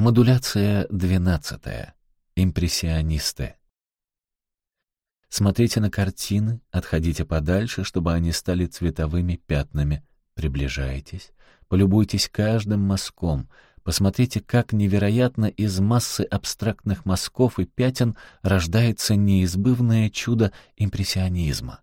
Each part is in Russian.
Модуляция двенадцатая. Импрессионисты. Смотрите на картины, отходите подальше, чтобы они стали цветовыми пятнами. Приближайтесь, полюбуйтесь каждым мазком, посмотрите, как невероятно из массы абстрактных мазков и пятен рождается неизбывное чудо импрессионизма.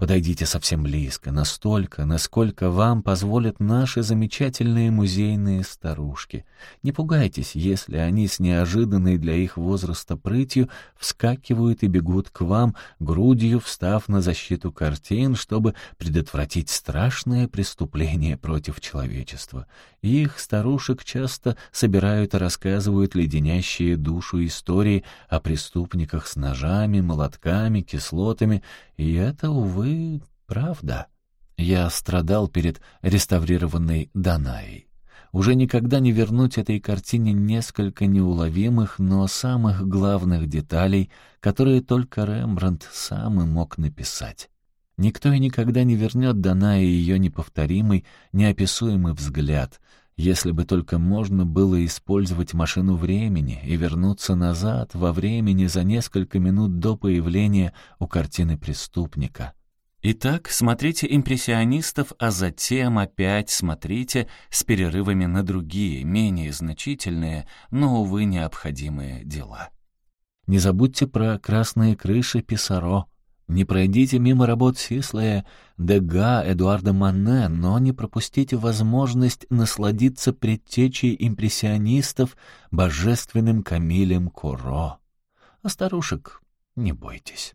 Подойдите совсем близко, настолько, насколько вам позволят наши замечательные музейные старушки. Не пугайтесь, если они с неожиданной для их возраста прытью вскакивают и бегут к вам, грудью встав на защиту картин, чтобы предотвратить страшное преступление против человечества. Их старушек часто собирают и рассказывают леденящие душу истории о преступниках с ножами, молотками, кислотами, и это, увы, правда. Я страдал перед реставрированной Данаей. Уже никогда не вернуть этой картине несколько неуловимых, но самых главных деталей, которые только Рембрандт сам и мог написать. Никто и никогда не вернет Данаи ее неповторимый, неописуемый взгляд, если бы только можно было использовать машину времени и вернуться назад во времени за несколько минут до появления у картины преступника. Итак, смотрите импрессионистов, а затем опять смотрите с перерывами на другие, менее значительные, но, увы, необходимые дела. Не забудьте про красные крыши Писаро, не пройдите мимо работ Сислая, Дега, Эдуарда Манне, но не пропустите возможность насладиться предтечей импрессионистов божественным Камилем Куро. А старушек не бойтесь.